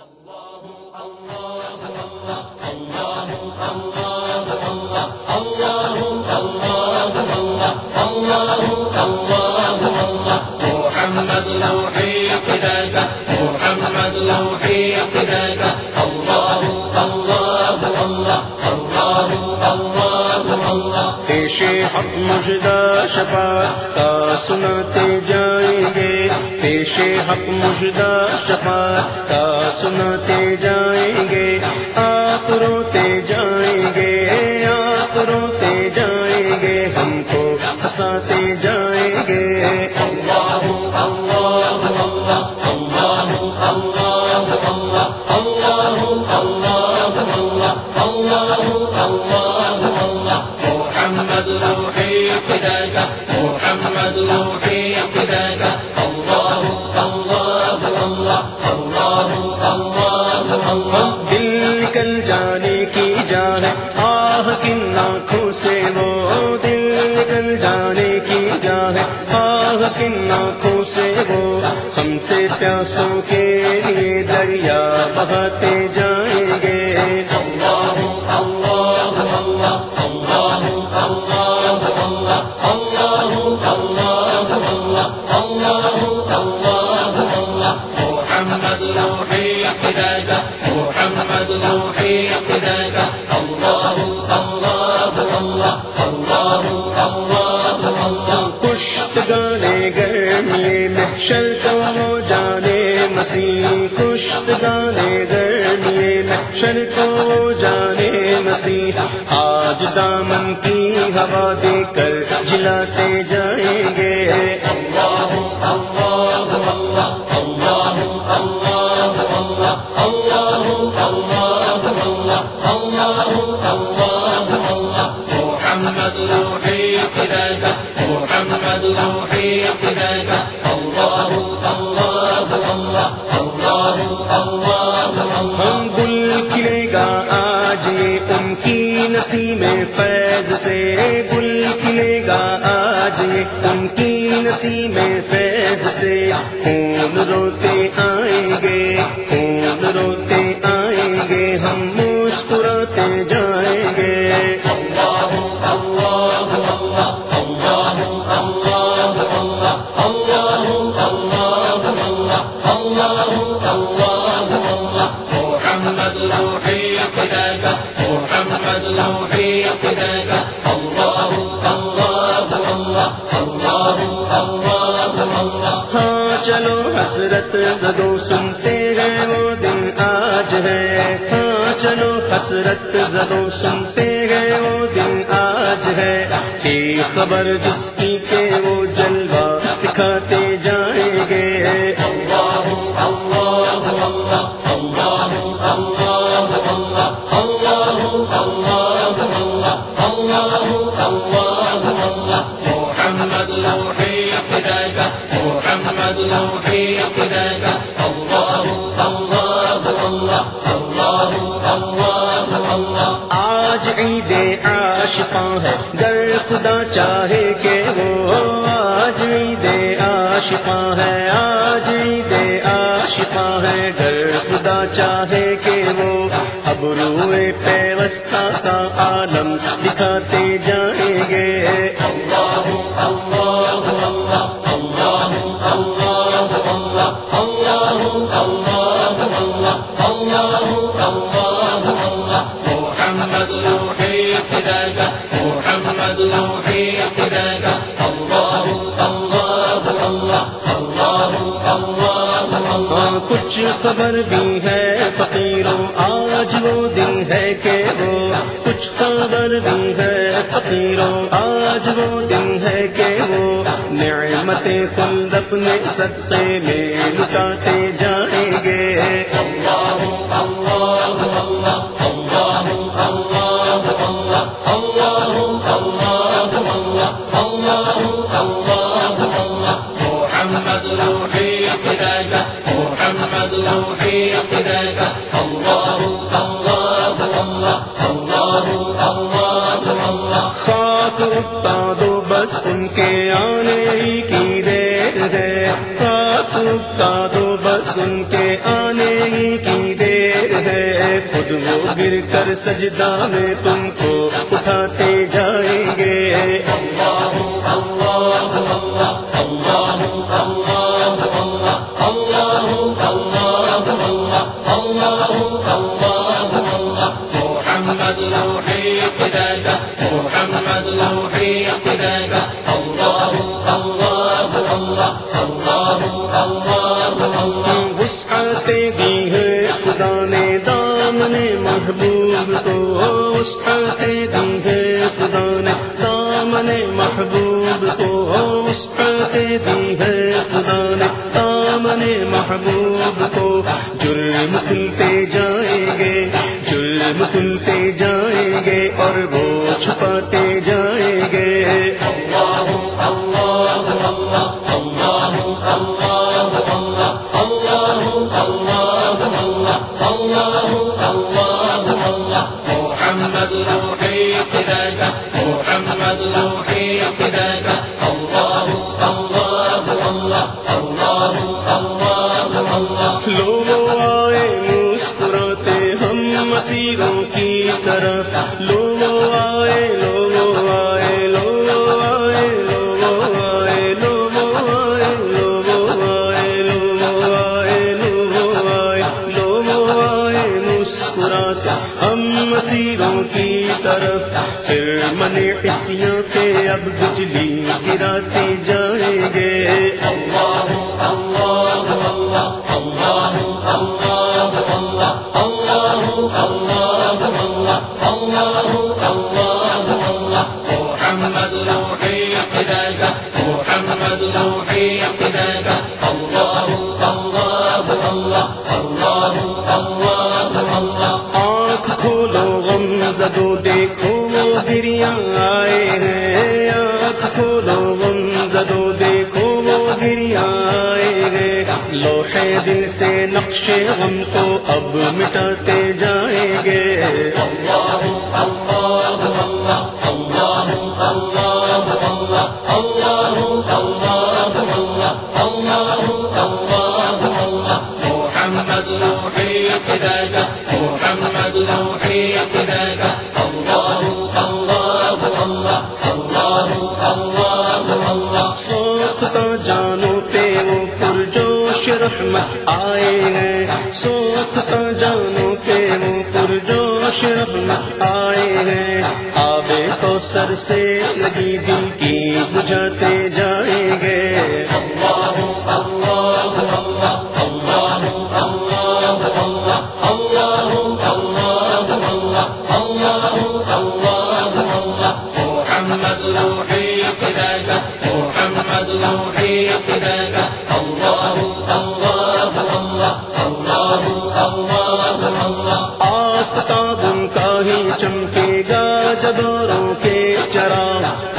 اللہ اللہ اللہ اللہ اب مجدہ شفاعت کا سناتے جائیں گے۔ پیش حق مجدہ شفاعت کا سناتے جائیں گے۔ آپ روتے جائیں گے، آپ روتے جائیں گے۔ ہم کو ہنساتے جائیں گے۔ آہ کن آنکھوں سے وہ ہم سے پیاسوں کے لیے دریا بہاتے جائیں گے۔ الله الله الله الله محشر کو ہو جانے، مسیح پشت دانے درمیے محشر کو وہ جانے، مسیح آج دامن کی ہوا دے کر جلاتے جائیں گے۔ اللہ اللہ اللہ نسیم فیض سے گل کھلے گا آج یہ ان کی نسیم فیض سے خون روتے آئیں گے، خون روتے آئیں گے، ہم مسکراتے جائیں گے۔ الله الله الله الله محمد روحي فداك محمد روحي فداك الله الله الله الله الله الله ہاں چلو حسرت زدو سنتے ہیں وہ دن آج ہے ہاں چلو حسرت زدو سنتے ہیں وہ دن آج ہے کہ خبر جس کی کہ وہ جلوہ دکھاتے جائیں آج عید عاشقاں ہے گر خدا چاہے کہ وہ آج عید عاشقاں ہے، آج عید عاشقاں ہے۔ گر خدا چاہے کہ وہ اب روئے پیوستہ کا عالم دکھاتے جائیں گے۔ خبر بھی ہے فقیروں، آج وہ دن ہے کہ وہ کچھ خبر بھی ہے فقیروں، آج وہ دن ہے کہ وہ نعمت خلد اپنے صدقے میں لٹاتے جائیں گے۔ اللہ اللہ اللہ اللہ روحي فداك محمد روحي فداك الله الله الله الله الله الله خاک افتاد و بس ان کے آنے ہی کی دیر ہے۔ تعطف کا دو بس ان کے آنے ہی کی دیر ہے۔ خود وہ گر کر سجدہ میں تم کو اٹھاتے جائیں الله وسعت دی ہے، خدا نے دامن محبوب کو وسعت دی ہے، خدا نے دامن محبوب کو وسعت دی ہے، خدا نے دامن محبوب کو جرم کھلتے جائیں گے، جرم کھلتے جائیں گے اور وہ چھپاتے ہم مسیروں کی طرف لوگو آئے لوگو آئے لوگو آئے لوگو آئے لوگو آئے لوگو آئے لوگو آئے لوگو آئے لوگو آئے مسکراتے ہم مسیروں کی طرف پھر من اسیاں کے اب بجلی گراتے جائیں گے محمد کھولو غم، زدو دیکھو، وہ گریا آئے ہیں۔ آنکھ کھولو غم، زدو دیکھو، وہ گریا آئے ہیں۔ لوہے دل سے نقش غم کو اب مٹاتے جائیں گے۔ محمد رحمت آئے ہیں سوکھتا جانو پہ وہ پرجوش رحمت آئے ہیں آبے کو سر سے لگی دل کی بجھاتے جائیں گے آفتاب ان کا ہی چمکے گا جب اوروں کے چرا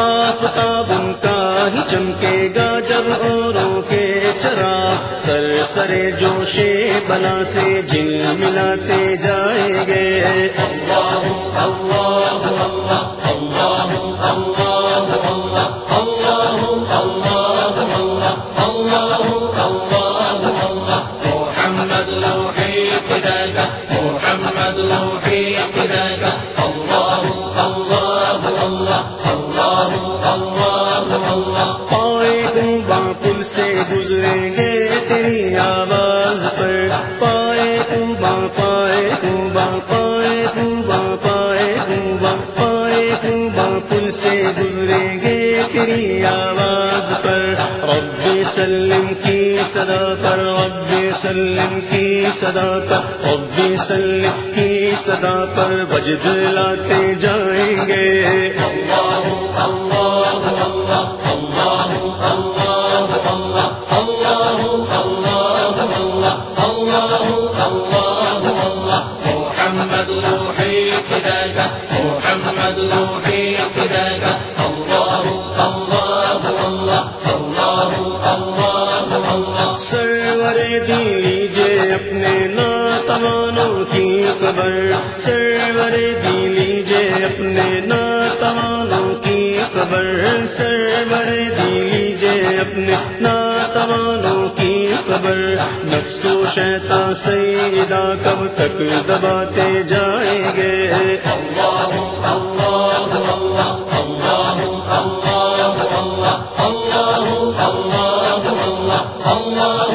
آفتاب ان کا ہی چمکے گا جب اوروں کے چرا سر سرے جوشے بلا سے جن ملاتے جائیں گے محمد سلم کی صدا پر رب سلم کی صدا پر رب سلم کی صدا پر وجد لاتے جائیں گے۔ اللہ اللہ اللہ اکبر سرور دی لیجے اپنے ناتوانوں کی خبر سرور دی لیجے اپنے ناتوانوں کی خبر نفس و شیطان سیدہ کب تک دباتے جائیں گے؟ اللہ اللہ اللہ اللہ اللہ اللہ اللہ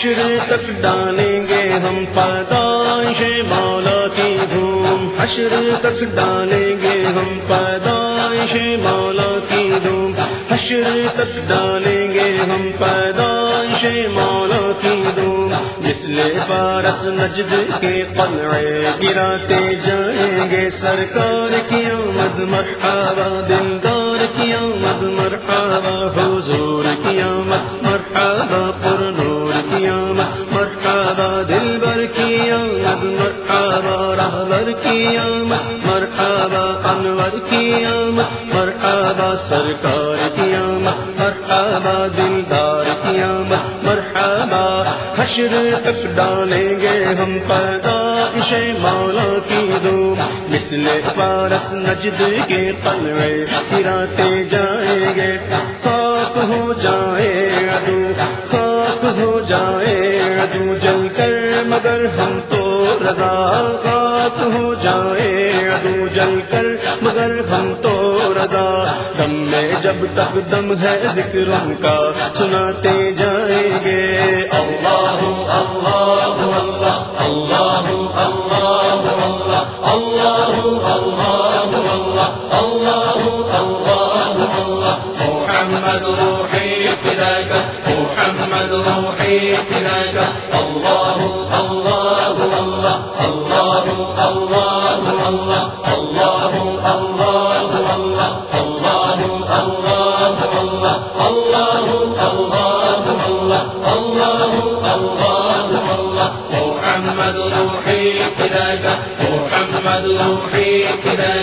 حشر تک ڈالیں گے ہم پیدائش مولا کی دھوم۔ حشر تک ڈالیں گے ہم پیدائش مولا کی دھوم۔ حشر تک ڈالیں گے ہم پیدائش مولا کی دھوم۔ مسلے پارس نجد کے قلعے گراتے جائیں گے سرکار کی آمد مرحبا، دلدار کی آمد مرحبا، حضور کی آمد مرحبا، پر نور کی آمد مرحبا دل بر کی آمد مرحبا رہبر کی آمد مرحبا انور کی آمد مرحبا سرکار کی آمد مرحبا دلدار کی آمد مرحبا حشر تک ڈالیں گے ہم پیدائش مولا کی دو۔ مثل پارس نجد کے قلعے گراتے جائیں گے خاک ہو جائے جائے ادو جل کر مگر ہم تو رضا خاک ہو جائے ادو جل کر مگر ہم تو رضا دم میں جب تک دم ہے ذکر ان کا سناتے جائیں گے الله الله الله الله الله الله الله الله الله الله الله محمد روحي محمد روحي فداك محمد روحي فداك